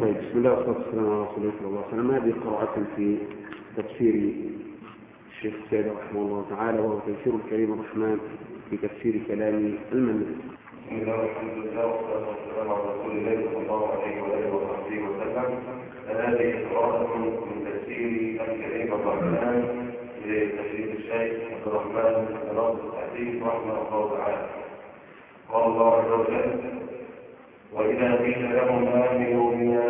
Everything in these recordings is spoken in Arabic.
طيب بسم الله والصلاة والسلام على رسول الله صلى الله عليه وسلم. هذه قراءة في تفسير الشيخ سيد رحمه الله تعالى وهو تفسير الكريم الرحمن في تفسير كلام المنن بسم الله والحمد لله والصلاة والسلام على رسول الله صلى الله عليه وآله وصحبه وسلم. هذه قراءة من تفسير الكريم الرحمن لتفسير الشيخ عبد الرحمن بن ناصر التحديث رحمه الله تعالى. قال الله عز وجل وإذا قيل لهم آمنوا بما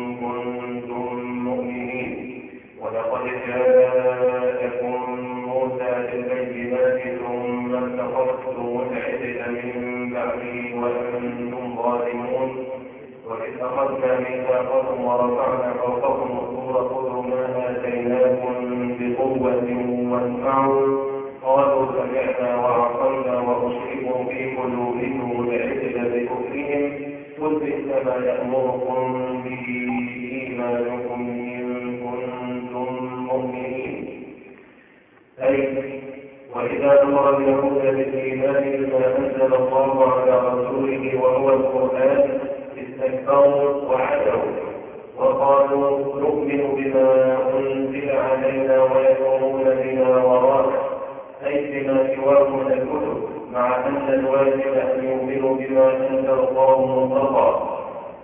أخذنا ميثاقكم ورفعنا فوقكم الطور خذوا ما آتيناكم بقوة واسمعوا قالوا سمعنا وعصينا وأشركوا في قلوبهم العجل بكفرهم قل بئس ما يأمركم بما سواه من الكتب مع أن الواجب أن يؤمنوا بما أنزل الله مطلقا.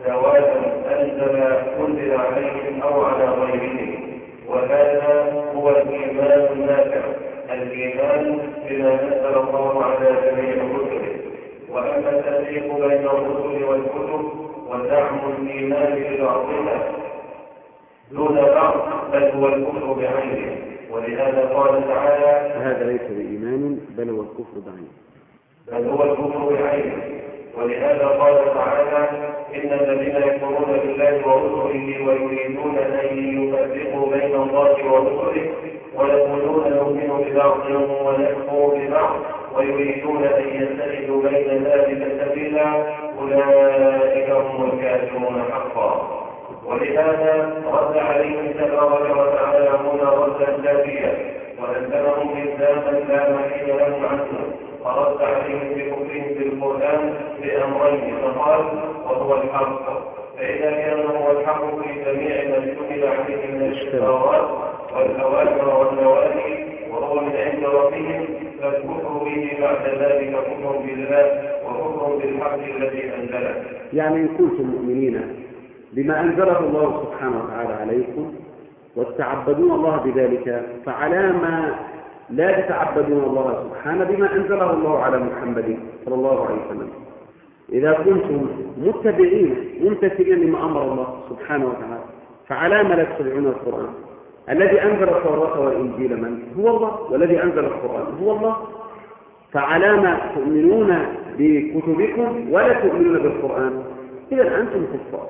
سواء أنزل أنزل عليهم أو على غيرهم. وهذا هو الإيمان النافع. الإيمان بما نزل الله على جميع كتبه وأما التفريق بين الرسل والكتب ودعم الإيمان ببعضها دون بعض بل هو الكفر بعينه. ولهذا قال تعالى هذا ليس بإيمان بل هو الكفر بعينه. بل هو الكفر بعينه. ولهذا قال تعالى إن الذين يكفرون بالله ورسله ويريدون أن يفرقوا بين الله ورسله ويقولون نؤمن ببعض ونكفر ببعض ويريدون أن يتخذوا بين ذلك سبيلا أولئك هم الكافرون حقا. ولهذا رد عليهم تبارك وتعالى هنا ردا جافيا وألزمهم إلزاما لا محيل لهم عنه. فرد عليهم بكفرهم بالقرآن بأمرين. فقال وهو الحق. فإذا كان هو الحق في جميع ما اشتمل عليه من الشهوات والأوامر والنواهي وهو من عند ربهم فالكفر به بعد ذلك كفر بالله وكفر بالحق الذي أنزله. يعني إن كنتم مؤمنين بما أنزله الله سبحانه وتعالى عليكم وتتعبدون الله بذلك فعلى ما لا تتعبدون الله سبحانه بما أنزله الله على محمد صلى الله عليه وسلم. إذا كنتم متبعين ممتثلين لما أمر الله سبحانه وتعالى فعلى ما لا تتبعون القرآن. الذي أنزل التوراة والإنجيل من؟ هو الله. والذي أنزل القرآن هو الله. فعلى ما تؤمنون بكتبكم ولا تؤمنون بالقرآن. إذا أنتم كفار.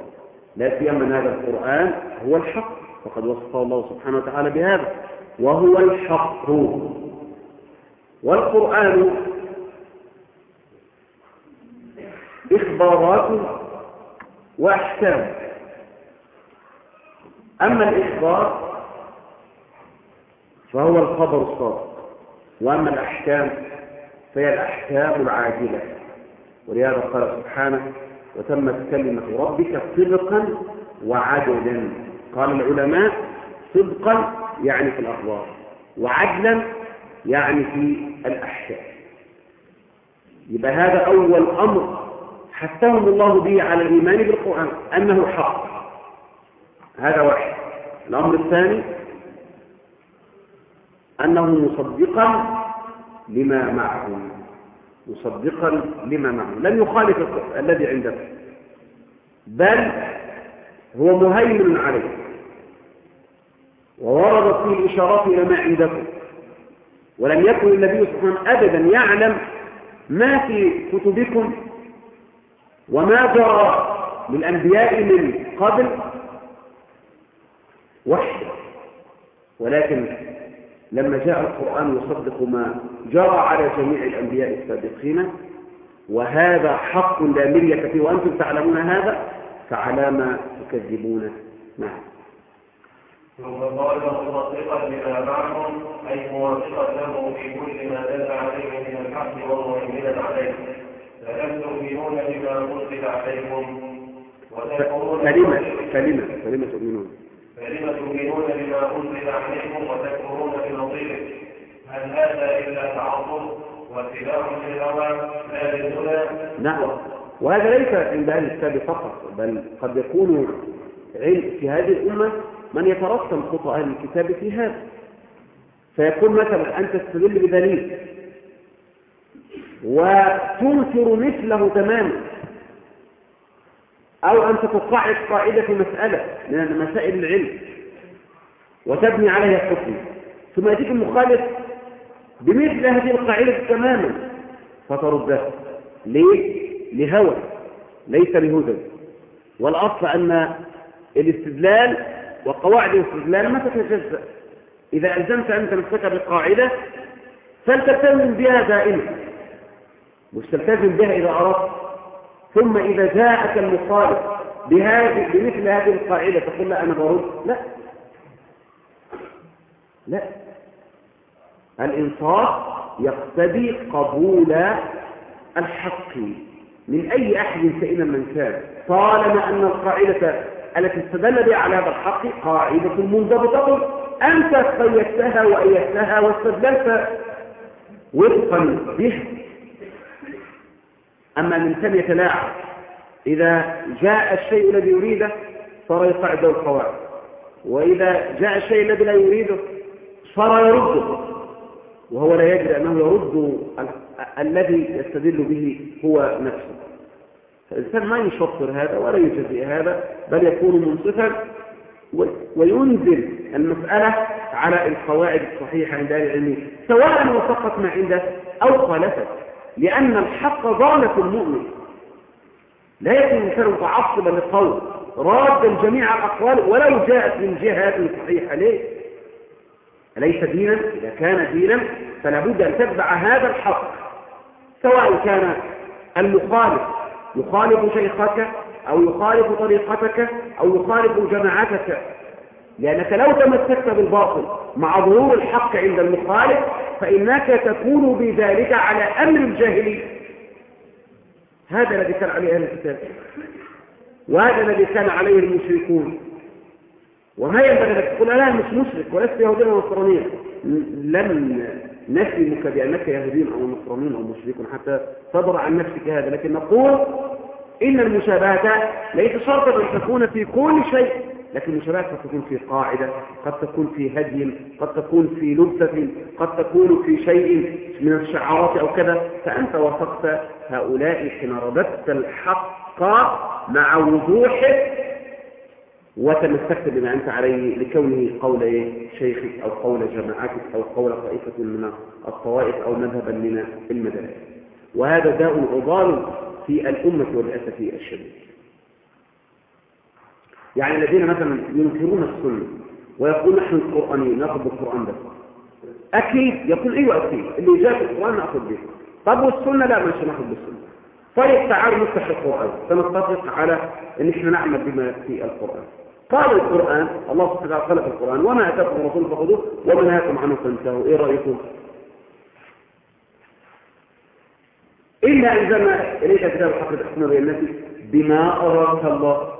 لا سيما أن هذا القرآن هو الحق. وقد وصفه الله سبحانه وتعالى بهذا. وهو الحق. والقرآن إخبارات وأحكام. أما الإخبار فهو الخبر الصادق. وأما الأحكام فهي الأحكام العاجلة. ولهذا قال سبحانه وتمت كلمة ربك صدقا وعدلا. قال العلماء صدقا يعني في الأخبار وعدلا يعني في الأحكام. يبقى هذا أول أمر حثهم الله به على الإيمان بالقرآن أنه حق. هذا واحد. الأمر الثاني أنه مصدقا لما معهم مصدقا لما معه. لم يخالف الذي عنده. بل هو مهيمن عليه. ووردت فيه الإشارات إلى ما عندكم ولم يكن النبي صلى الله عليه وسلم أبدا يعلم ما في كتبكم وما جرى للأنبياء من قبل وحده. ولكن لما جاء القرآن يصدق ما جرى على جميع الأنبياء السابقين وهذا حق لا مرية فيه وأنتم تعلمون هذا؟ فعلى ما تكذبون. نعم. ثم قال مصدقا لما معهم أي موافقا له في كل ما دل عليه من الحق ومؤمنا عليه. فلم تؤمنون بما أنزل عليكم كلمة كلمة كلمة تؤمنون فلم تؤمنون بما انزل عليكم وتكفرون بنظيره هل نعم. وهذا ليس عند أهل الكتاب فقط بل قد يكون في هذه الأمة من يترسم خطأ أهل الكتاب في هذا. فيكون مثلا أن تستدل بدليل وتنكر مثله تماما أو أن تتقاعد قاعدة في مسألة من مسائل العلم وتبني عليها حكم. ثم يأتيك المخالف بمثل هذه القاعدة تماما. فتردها ليه؟ لهوى. ليس لهدى. والأصل أن الاستدلال وقواعد الاستدلال ما تتجزأ. إذا ألزمت أنت نفسك بقاعدة فلتلتزم بها دائما. مش تلتزم بها إذا أردت. ثم إذا جاءك المخالف بهذه بمثل هذه القاعدة تقول لا أنا برد. لا. لا. الإنصاف يقتضي قبول الحق من أي أحد كائنا من كان طالما أن القاعدة التي استدل بها على هذا الحق قاعدة منضبطة. أنت قيدتها وأيدتها واستدللت وفقا بها أما كان يتلاعب إذا جاء الشيء الذي يريده صار يقعده القواعد. وإذا جاء الشيء الذي لا يريده صار يرده. وهو لا يدري أنه يرد الذي يستدل به هو نفسه. فالإنسان ما يشطر هذا ولا يجزئ هذا بل يكون منصفا وينزل المسألة على القواعد الصحيحة عند أهل سواء وفقت ما عنده أو خالفت. لأن الحق ضالة المؤمن. لا يكون الإنسان متعصبا للقول رادا جميع الأقوال ولو جاءت من جهة صحيحة. ليه؟ أليس دينا؟ إذا كان دينا فلا بد أن تتبع هذا الحق سواء كان المخالف يخالف شيخك أو يخالف طريقتك أو يخالف جماعتك لأنك لو تمسكت بالباطل مع ظهور الحق عند المخالف فإنك تكون بذلك على أمر الجاهلي هذا الذي كان عليه أهل الكتاب وهذا الذي كان عليه المشركون وما ينبغي لك تقول أنا مش مشرك ولست يهوديا ولا نصرانيا. لم نسلمك بأنك يهودي أو نصراني أو مشرك حتى تضر عن نفسك هذا لكن نقول إن المشابهة ليس شرطا أن تكون في كل شيء لكن المشابهة قد تكون في قاعدة قد تكون في هدي قد تكون في لبسة قد تكون في شيء من الشعارات أو كذا. فأنت وافقت هؤلاء حين رددت الحق مع وضوحه وتمسكت بما أنت عليه لكونه قول إيه؟ شيخك أو قول جماعتك أو قول طائفة من الطوائف أو مذهبا من المذاهب وهذا داء عضال في الأمة والأسف الشديد. يعني الذين مثلا ينكرون السنة ويقول نحن القرآنيين نأخذ بالقرآن بس. أكيد يقول أيوة أكيد. اللي جاء في القرآن نأخذ به. طب والسنة؟ لا مش نأخذ بالسنة طيب تعالوا نفتح القرآن. فنتفق على إن إحنا نعمل بما في القرآن. قال القرآن الله سبحانه وتعالى خلق القرآن وما أتاكم الرسول فخذوه وما نهاكم عنه فانتهوا. إيه رأيكم؟ إلا أنزلنا إليك كتاب الحق تحكم بين الناس بما أراك الله.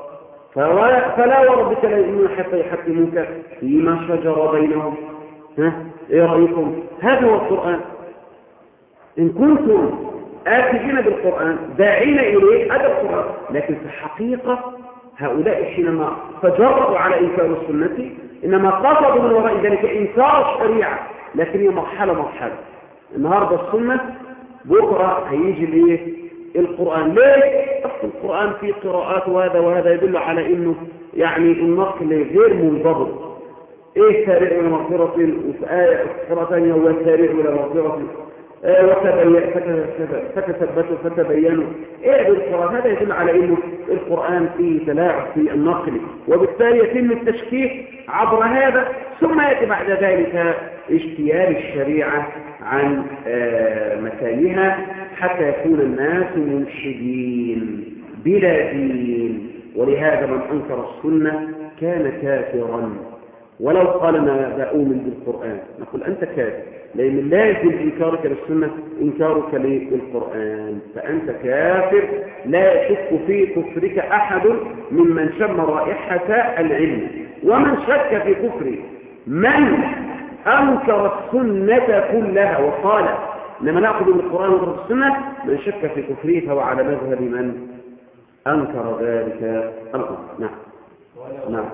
فلا وربك لا يؤمنون حتى يحكموك فيما شجر بينهم. ها؟ إيه رأيكم؟ هذا هو القرآن. إن كنتم آتيين بالقرآن داعين إليه هذا القرآن. لكن في الحقيقة هؤلاء حينما تجرؤوا على إنكار السنة إنما قصدوا من وراء ذلك إنكار الشريعة. لكن هي مرحلة مرحلة. النهاردة السنة بكرة هيجي ليه القرآن. ليه؟ أصل القرآن فيه قراءات وهذا وهذا يدل على إنه يعني النقل غير منضبط. إيه سارع إلى مغفرة وفي آية قراءة ثانية هو سارع إلى مغفرة. فتثبتوا فتبينوا إيه بالقرآن هذا يدل على إنه القرآن فيه تلاعب في النقل وبالتالي يتم التشكيك عبر هذا. ثم يأتي بعد ذلك اجتيال الشريعة عن مكانها حتى يكون الناس منشدين بلا دين. ولهذا من أنكر السنة كان كافرا. ولو قال ما بأؤمن بالقرآن نقول أنت كافر لأن لازم إنكارك للسنة إنكارك للقرآن. فأنت كافر. لا يشك في كفرك أحد ممن شم رائحة العلم. ومن شك في كفر من أنكر السنة كلها وقال لما نأخذ من القرآن ونأخذ السنة. من شك في كفره فهو على مذهب من أنكر ذلك الأمر. نعم. نعم.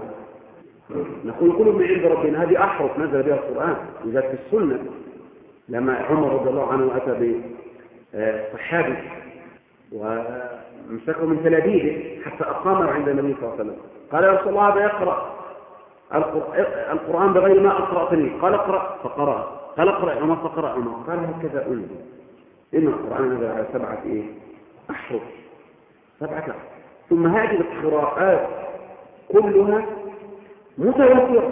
نقول كل من عند ربنا هذه أحرف نزل بها القرآن وذات في السنة لما عمر رضي الله عنه أتى بصحابي ومسكه من تلابيده حتى أقامه عند النبي صلى الله عليه وسلم. قال يا رسول الله هذا يقرأ. القرآن بغير ما أقرأتني. قال اقرأ. فقرأ. قال اقرأ عمر فقرأ عمر. قال هكذا أنزل. إن القرآن نزل على سبعة إيه؟ أحرف. سبعة أحرف. ثم هذه القراءات كلها متوترة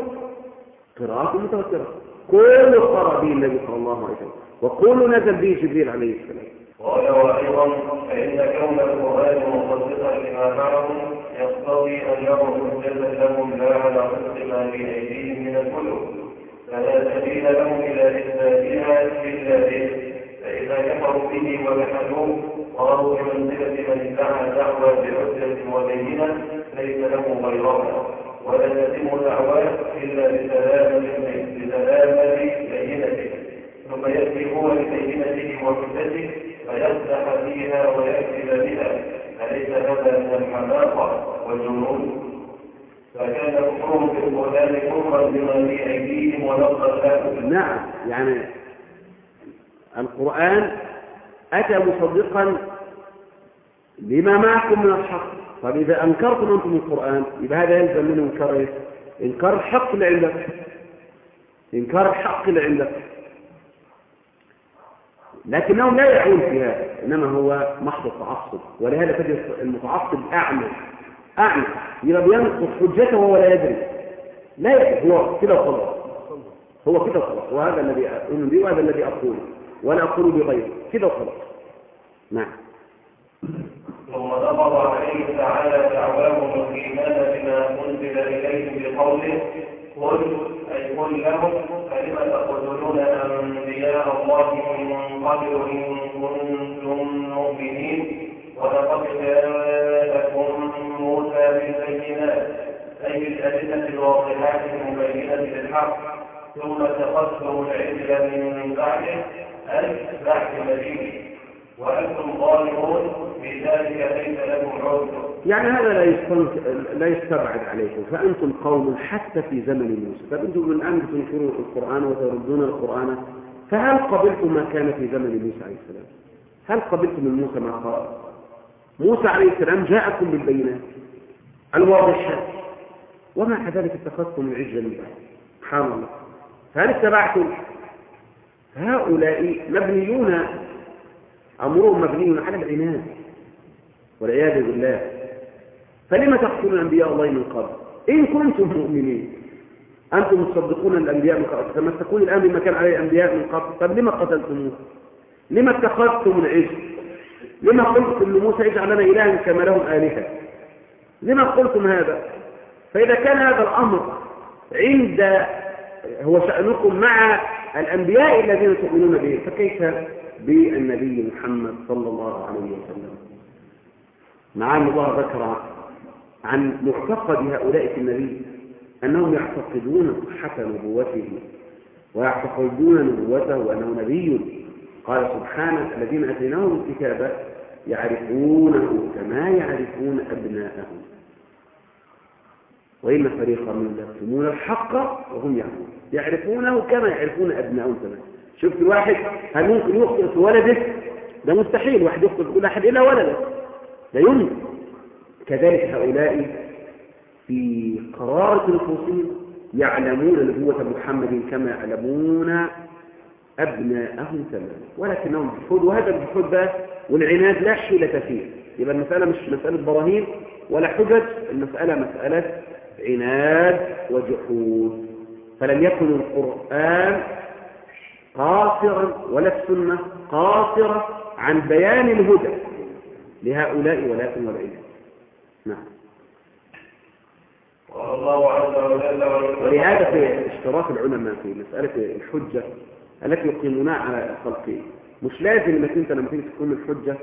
قراءات متوترة كل قرأ به النبي صلى الله عليه وسلم. وكل نزل به جبريل عليه السلام. قال وأيضا فإن كون القرآن مصدقا لما معهم يقتضي أنه حجة لهم لا على حسب ما بين أيديهم من الكتب فلا سبيل لهم إلى إثباتها إلا به. فإذا كفروا به وجحدوه صاروا بمنزلة من ادعى دعوى بحجة وبينة ليس له غيرها. ولا تتم دعواه إلا بسلامة بسلامة بينته ثم يأتي هو لبينته وحجته فيفتح فيها ويكذب بها. أليس هذا من الحماقة والجنون؟ فكان كفرهم بالقرآن كفرا بما في أيديهم ونقض نعم يعني القرآن أتى مصدقا لما معكم من الحق. طب إذا أنكرتم أنتم القرآن يبقى هذا يلزم منه إنكار إيه؟ إنكار اللي عندك إنكار الحق اللي عندك لكنهم لا يعون في هذا إنما هو محض التعصب. ولهذا تجد المتعصب أعمى أعمى. يبقى بينقص حجته وهو لا يدري. لا يدري هو كده وخلاص. هو كده وخلاص. وهذا الذي أؤمن به وهذا الذي أقوله ولا أقول بغيره كده وخلاص. نعم. ثم نظر عليه تعالى دعواهم الإيمان بما أنزل إليهم بقوله قل أي قل لهم فلم تقتلون أنبياء الله من قبل إن كنتم مؤمنين؟ ولقد جاءكم موسى بالبينات أي بالأدلة الواضحات المبينة للحق ثم اتخذتم العجل من بعده أي بعد نبيه يعني هذا لا لا يستبعد عليكم. فأنتم قوم حتى في زمن موسى. فأنتم الآن بتنكروا القرآن وتردون القرآن؟ فهل قبلتم ما كان في زمن موسى عليه السلام؟ هل قبلتم من موسى ما قال؟ موسى عليه السلام جاءكم بالبينات الواضحات ومع ذلك اتخذتم العجل من بعد سبحان الله. فهل اتبعتم؟ هؤلاء مبنيون أمرهم مبني على العناد والعياذ بالله. فلما تقتلون أنبياء الله من قبل؟ إن كنتم مؤمنين. أنتم تصدقون الأنبياء من قبل. تمسكون الآن بما كان عليه الأنبياء من قبل. طب لما قتلتموه؟ لما اتخذتم العجل؟ لما قلتم لموسى اجعل لنا إلها كما لهم آلهة؟ لما قلتم هذا؟ فإذا كان هذا الأمر عند هو شأنكم مع الأنبياء الذين تؤمنون به فكيف بالنبي محمد صلى الله عليه وسلم. مع أن الله ذكر عن معتقد هؤلاء في النبي أنهم يعتقدون صحة نبوته ويعتقدون نبوته وأنه نبي. قال سبحانه الذين أتيناهم الكتاب يعرفونه كما يعرفون أبناءهم. وإن فريقا منهم يكتمون الحق وهم يعلمون. يعرفونه كما يعرفون أبناءهم كمان شفت الواحد هل ممكن يخطئ في ولده؟ ده مستحيل واحد يخطئ في كل أحد إلا ولده. لا يمكن. كذلك هؤلاء في قرارة نفوسهم يعلمون نبوة محمد كما يعلمون أبناءهم تماما. ولكنهم جحود وهذا الجحود ده والعناد لا حيلة فيه. يبقى المسألة مش مسألة براهين ولا حجج المسألة مسألة عناد وجحود. فلم يكن القرآن قاصرا ولا السنة قاصرة عن بيان الهدى لهؤلاء ولكن والعياذ نعم. والله عز وجل ولهذا في اشتراك العلماء في مسألة الحجة التي يقيمونها على خلقه مش لازم إنك أنت لما تيجي تقيم الحجة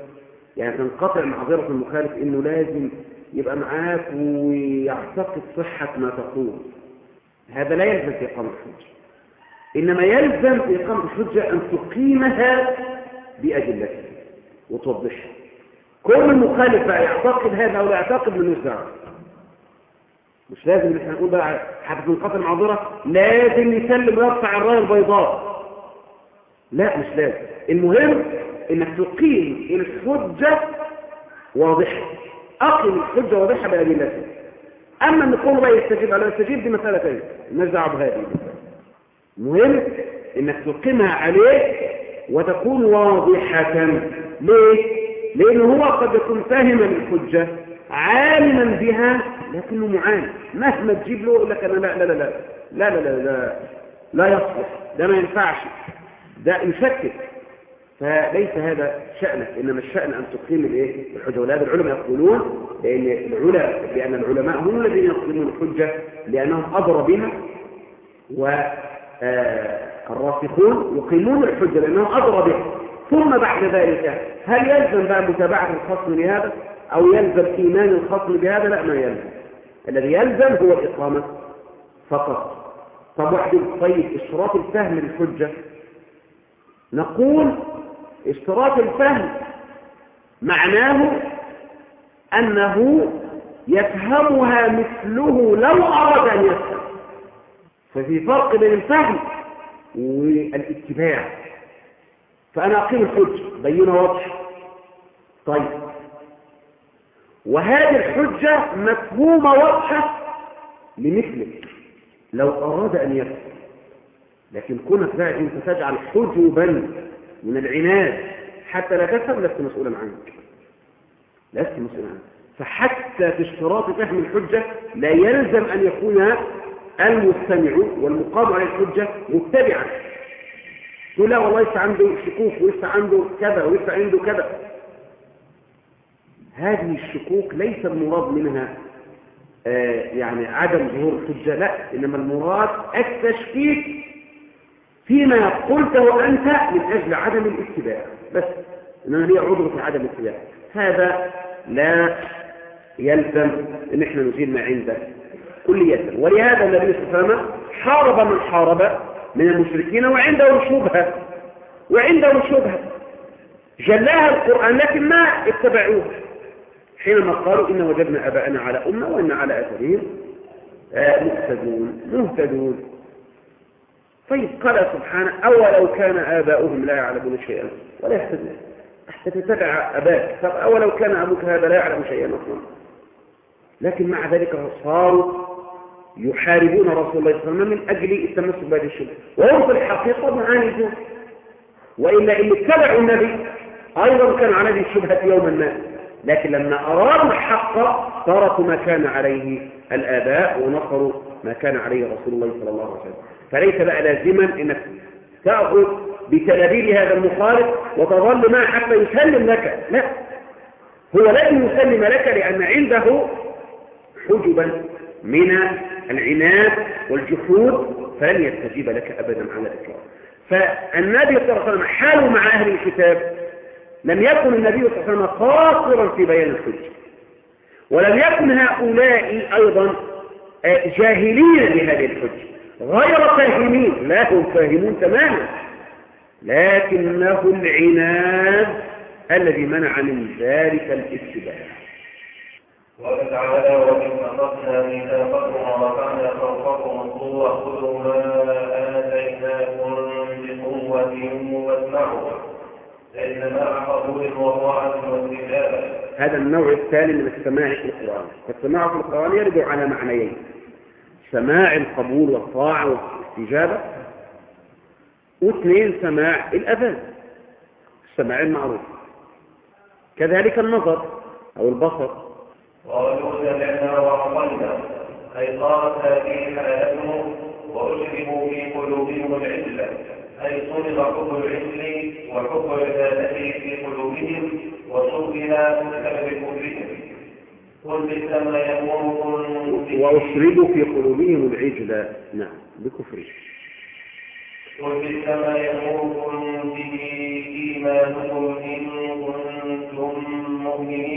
يعني تنقطع معذرة المخالف إنه لازم يبقى معاك ويعتقد صحة ما تقول. هذا لا يلزم في إقامة الحجة. إنما يلزم إقامة الحجة أن تقيمها بأدلتها وتوضحها. كل المخالف بقى يعتقد هذا أو لا يعتقد من دعوه مش لازم ان إحنا نقول بقى حتى تنقطع المعذرة لازم يسلم ويرفع الراية البيضاء. لا مش لازم. المهم إنك تقيم الحجة واضحة. اقم الحجة واضحة بأدلتها. أما أن يقول بقى يستجيب على يستجيب دي مسألة ثانية دعوه بهذه المهم إنك تقيمها عليه وتكون واضحة. ليه؟ لأنه هو قد يكون فاهما الحجة عالما بها لكنه معاند مهما تجيب له يقول لك أنا لا لا لا لا لا لا لا لا, لا يصلح. ده ما ينفعش. ده يشكك فليس هذا شأنك إنما الشأن أن تقيم الإيه؟ الحجة. ولهذا العلماء يقولون لأن العلماء لأن العلماء هم الذين يقيمون الحجة لأنهم أدرى بها. والراسخون يقيمون الحجة لأنهم أدرى بها. ثم بعد ذلك هل يلزم بقى متابعة الخصم لهذا أو يلزم إيمان الخصم بهذا؟ لا ما يلزم. الذي يلزم هو الإقامة فقط. طب واحد طيب اشتراط الفهم للحجة. نقول اشتراط الفهم معناه أنه يفهمها مثله لو أراد أن يفهم. ففي فرق بين الفهم والاتباع. فأنا أقيم الحجة بينها واضحة طيب. وهذه الحجة مفهومة واضحة لمثلك. لو أراد أن يفهم لكن كونك بقى أنت تجعل حجبا من العناد حتى لا تفهم لست مسؤولا عنك. لست مسؤولا عنك. فحتى في اشتراط فهم الحجة لا يلزم أن يكون المستمع والمقام على الحجة متبعا تقول لا والله لسه عنده شكوك ولسه عنده كذا ولسه عنده كذا. هذه الشكوك ليس المراد منها آه يعني عدم ظهور الحجة لا إنما المراد التشكيك فيما قلته أنت من أجل عدم الاتباع. بس إنما هي في عدم الاتباع. هذا لا يلزم إن إحنا نزيل ما عنده. كلية. ولهذا النبي صلى الله عليه وسلم حارب من حارب من المشركين وعنده شبهة وعنده شبهة. جلاها القرآن لكن ما اتبعوه. حينما قالوا إن وجدنا أباءنا على أمة وإن على أثرهم مهتدون مهتدون. طيب قال سبحانه أولو كان آباؤهم لا يعلمون شيئا ولا يهتدون. حتى تتبع أباك أولو كان أبوك هذا لا يعلم شيئا أصلا. لكن مع ذلك صاروا يحاربون رسول الله صلى الله عليه وسلم من أجل التمسك بهذه الشبهة. وهم في الحقيقة معاندون. وإلا إن اتبعوا النبي أيضا كان على هذه الشبهة يوما ما لكن لما أرادوا الحق تركوا ما كان عليه الآباء ونصروا ما كان عليه رسول الله صلى الله عليه وسلم. فليس بقى لازما أنك تأخذ بتلابيل هذا المخالف وتظل معه حتى يسلم لك. لا. هو لن يسلم لك لأن عنده حجبا من العناد والجحود فلن يستجيب لك أبدا على الإطلاق. فالنبي صلى الله عليه وسلم حاله مع أهل الكتاب لم يكن النبي صلى الله عليه وسلم قاصرا في بيان الحجة ولم يكن هؤلاء أيضا جاهلين بهذه الحجة. غير فاهمين لا هم فاهمون تماما لكنه العناد الذي منع من ذلك الاتباع وقال تعالى وإن أخذنا ميثاقكم ورفعنا فوقكم الطور خذوا ما آتيناكم بقوة واسمعوا. فإن مع قبول وطاعة واستجابة هذا النوع الثاني من السماع في القرآن. فالسماع في القرآن يرجع على معنيين. سماع القبول والطاعة والاستجابة. واثنين سماع الأذان. السماع المعروف. كذلك النظر أو البصر. قالوا سمعنا وعصينا أي صارت هذه حالته وأشربوا في قلوبهم العزلة أي صلب حب العزل وحب عبادته في قلوبهم وصلبها بسبب كفرهم. قل بئس ما يأمركم وأشربوا في قلوبهم العجل. نعم بكفره قل بئس ما يأمركم به إيمانكم إن كنتم مؤمنين.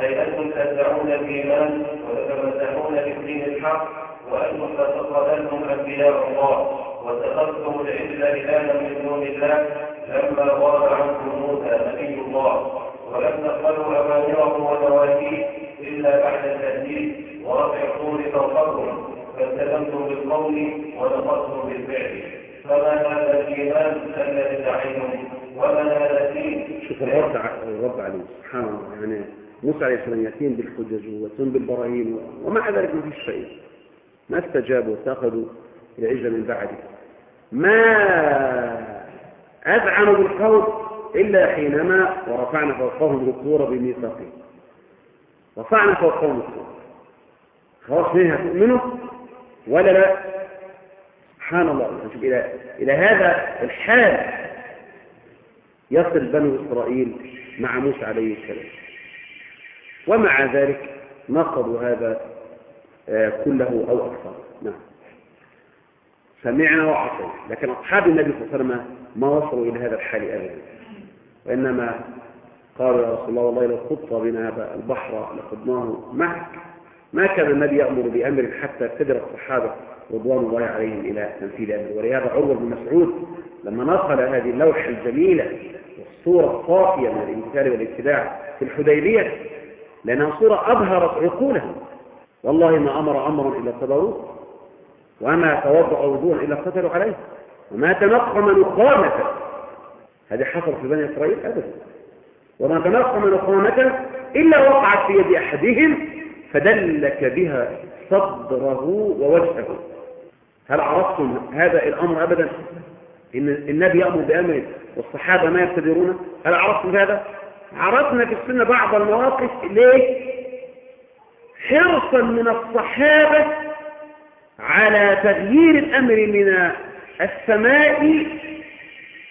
أي أنتم تدعون الإيمان وتتمسحون بالدين الحق وأنتم تتقبلتم أنبياء الله. واتخذتم العجل إلها من دون الله لما غاب عنكم موسى نبي الله. ولم تقبلوا أوامره ونواهيه إلا بعد التهديد ورفع الطور فوقكم فالتزمتم بالقول ونقضتم بالفعل. فما هذا الإيمان الذي دعيتم؟ وما هذا الدين؟ شوف الرد الرد عليه سبحان الله. يعني موسى عليه السلام يأتيهم بالحجج ويأتيهم بالبراهين ومع ذلك ما فيش شيء. ما استجابوا واتخذوا العجل من بعده. ما أذعنوا بالقول إلا حينما ورفعنا فوقهم الطور بميثاقهم رفعنا فوقهم الطور خلاص منها تؤمنوا ولا لا؟ سبحان الله. إلى, إلى هذا الحال يصل بنو إسرائيل مع موسى عليه السلام. ومع ذلك نقضوا هذا آه، كله أو أكثر. نعم. سمعنا وعصينا لكن أصحاب النبي صلى الله عليه وسلم ما وصلوا إلى هذا الحال أبدا. وإنما قالوا يا رسول الله والله لو خط بنا هذا البحر لخضناه. معك ما كان النبي يأمر بأمر حتى ابتدر الصحابة رضوان الله عليهم إلى تنفيذ أمره ولهذا عروة بن مسعود لما نقل هذه اللوحة الجميلة والصورة الصافية من الامتثال والاتباع في الحديبية لأنها صورة أبهرت عقولهم. والله ما أمر أمرا إلا صبروه وما توضأ وضوءا إلا قتلوا عليه. وما تنقم نقامة هذه حصل في بني إسرائيل أبدا. وما تنقم نقامة إلا وقعت في يد أحدهم فدلك بها صدره ووجهه. هل عرفتم هذا الأمر أبدا؟ إن النبي يأمر بأمر والصحابة ما يبتدرونه هل عرفتم هذا؟ عرفنا في السنة بعض المواقف ليه حرصا من الصحابة على تغيير الأمر من السماء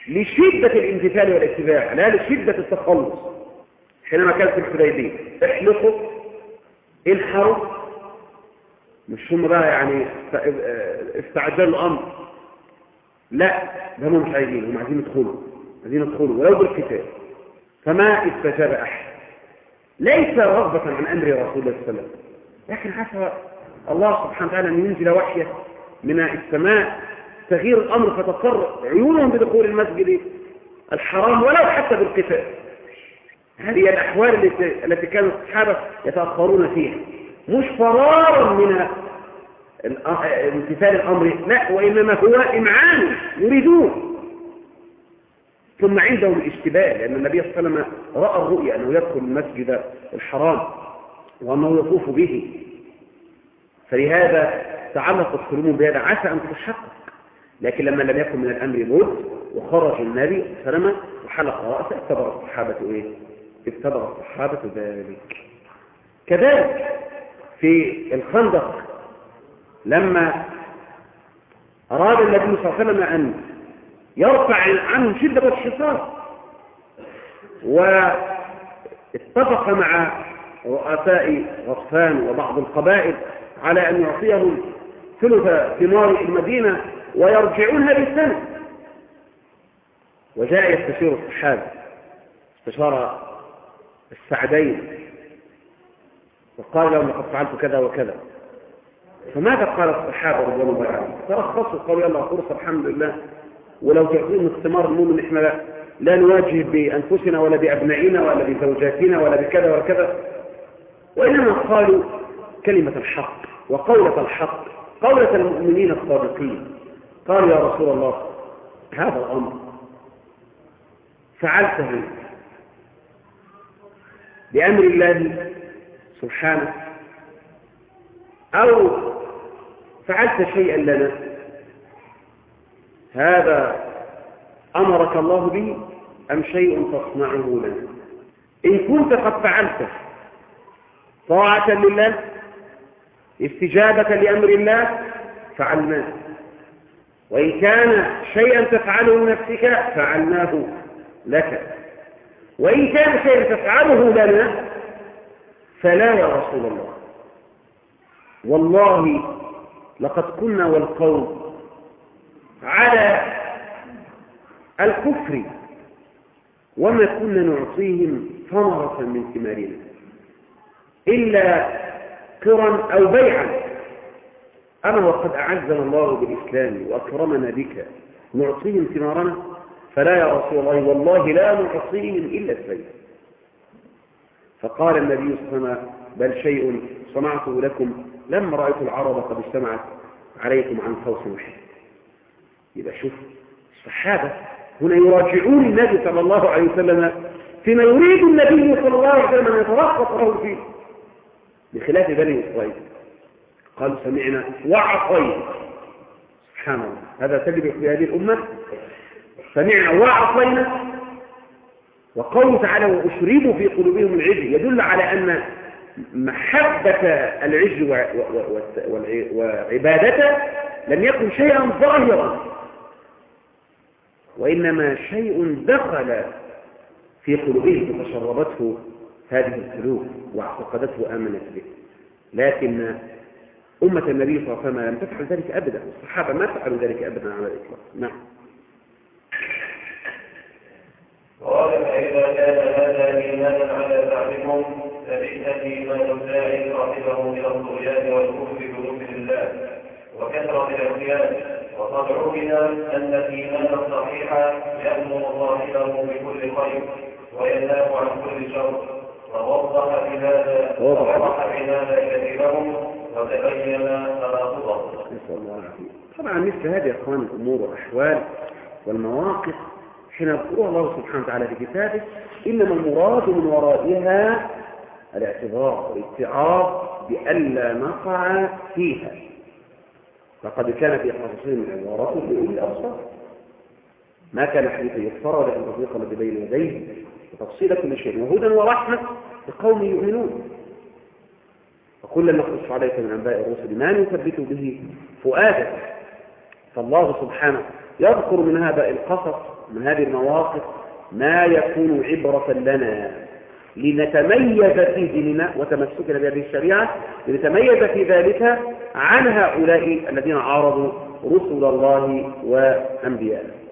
لشدة الامتثال والاتباع لا لشدة التخلص. حينما كان في الحديبية. احلقوا انحروا مش هم بقى يعني استعجلوا الأمر لا ده هم مش عايزين هم عايزين يدخلوا عايزين يدخلوا ولو بالكتاب فما استجاب أحد. ليس رغبة عن أمر رسول الله صلى الله عليه وسلم. لكن عسى الله سبحانه وتعالى أن ينزل وحيه من السماء تغيير الأمر فتقر عيونهم بدخول المسجد الحرام ولو حتى بالقتال. هذه الأحوال التي, كان الصحابة يتأخرون فيها. مش فرارا من امتثال الأمر لا وإنما هو إمعان يريدون. ثم عندهم الاشتباه لأن النبي صلى الله عليه وسلم رأى الرؤيا أنه يدخل المسجد الحرام وأنه يطوف به. فلهذا تعلقت قلوبهم بهذا عسى أن تتحقق. لكن لما لم يكن من الأمر بد وخرج النبي صلى الله عليه وسلم وحلق رأسه اتبع الصحابة إيه؟ اتبع الصحابة ذلك. كذلك في الخندق لما أراد النبي صلى الله عليه وسلم أن يرفع عنهم شدة الحصار. واتفق مع رؤساء غطفان وبعض القبائل على أن يعطيهم ثلث ثمار المدينة ويرجعون هذه السنة. وجاء يستشير الصحابة. استشار السعدين. وقال لهم لقد فعلت كذا وكذا. فماذا قال الصحابة رضوان الله عليهم ترخصوا قالوا يلا فرصة الحمد لله ولو تعطيهم الثمار المؤمن إحنا لا, لا نواجه بأنفسنا ولا بأبنائنا ولا بزوجاتنا ولا بكذا وكذا. وإنما قالوا كلمة الحق وقولة الحق قولة المؤمنين الصادقين. قالوا يا رسول الله هذا الأمر. فعلته بأمر الله سبحانه. أو فعلت شيئا لنا. هذا أمرك الله به أم شيء تصنعه لنا؟ إن كنت قد فعلته طاعة لله استجابة لأمر الله فعلناه. وإن كان شيئا تفعله لنفسك فعلناه لك. وإن كان شيئا تفعله لنا فلا يا رسول الله. والله لقد كنا والقوم على الكفر وما كنا نعطيهم ثمرة من ثمارنا إلا قرا أو بيعا. أما وقد أعزنا الله بالإسلام وأكرمنا بك. نعطيهم ثمارنا؟ فلا يا رسول الله والله لا نعطيهم إلا السيد فقال النبي صلى الله عليه وسلم بل شيء صنعته لكم لما رأيت العرب قد اجتمعت عليكم عن خوف واحد يبقى شوف الصحابة هنا يراجعون النبي صلى الله عليه وسلم فيما يريد النبي صلى الله عليه وسلم أن يترخص له فيه بخلاف بني إسرائيل. قالوا سمعنا وعصينا. سبحان الله. هذا تجد في هذه الأمة. سمعنا وعصينا. وقوله تعالى وأشربوا في قلوبهم العجل. يدل على أن محبة العجل وعبادته لم يكن شيئا ظاهرا. وإنما شيء دخل في قلوبهم فتشربته هذه القلوب واعتقدته وآمنت به. لكن أمة النبي صلى الله عليه وسلم لم تفعل ذلك أبدا. الصحابة ما فعلوا ذلك أبدا على الإطلاق. نعم. قال فإذا كان هذا إيمانا على صاحبه من الطغيان والكفر بوجود الله وكثرة العصيان. وقد علم أن الإيمان الصحيح يأمر صاحبه بكل خير وينهاه عن كل شر فوضح بهذا ووضح بهذا كثيرهم وتبين تناقضه. الله. طبعا مثل هذه إخوان الأمور والأحوال والمواقف حين يذكرها الله سبحانه وتعالى في كتابه إنما المراد من ورائها الاعتذار والاتعاظ بألا نقع فيها فقد كان في قصصهم عبارات لأولي الأبصار. ما كان حديثا يفترى ولكن تصديق الذي بين يديه وتفصيل كل شيء وهدى ورحمة لقوم يؤمنون. وكلا نقص عليك من أنباء الرسل ما نثبت به فؤادك. فالله سبحانه يذكر من هذا القصص من هذه المواقف ما يكون عبرة لنا. لنتميز في ديننا وتمسكنا بهذه الشريعة لنتميز في ذلك عن هؤلاء الذين عارضوا رسل الله وأنبياءه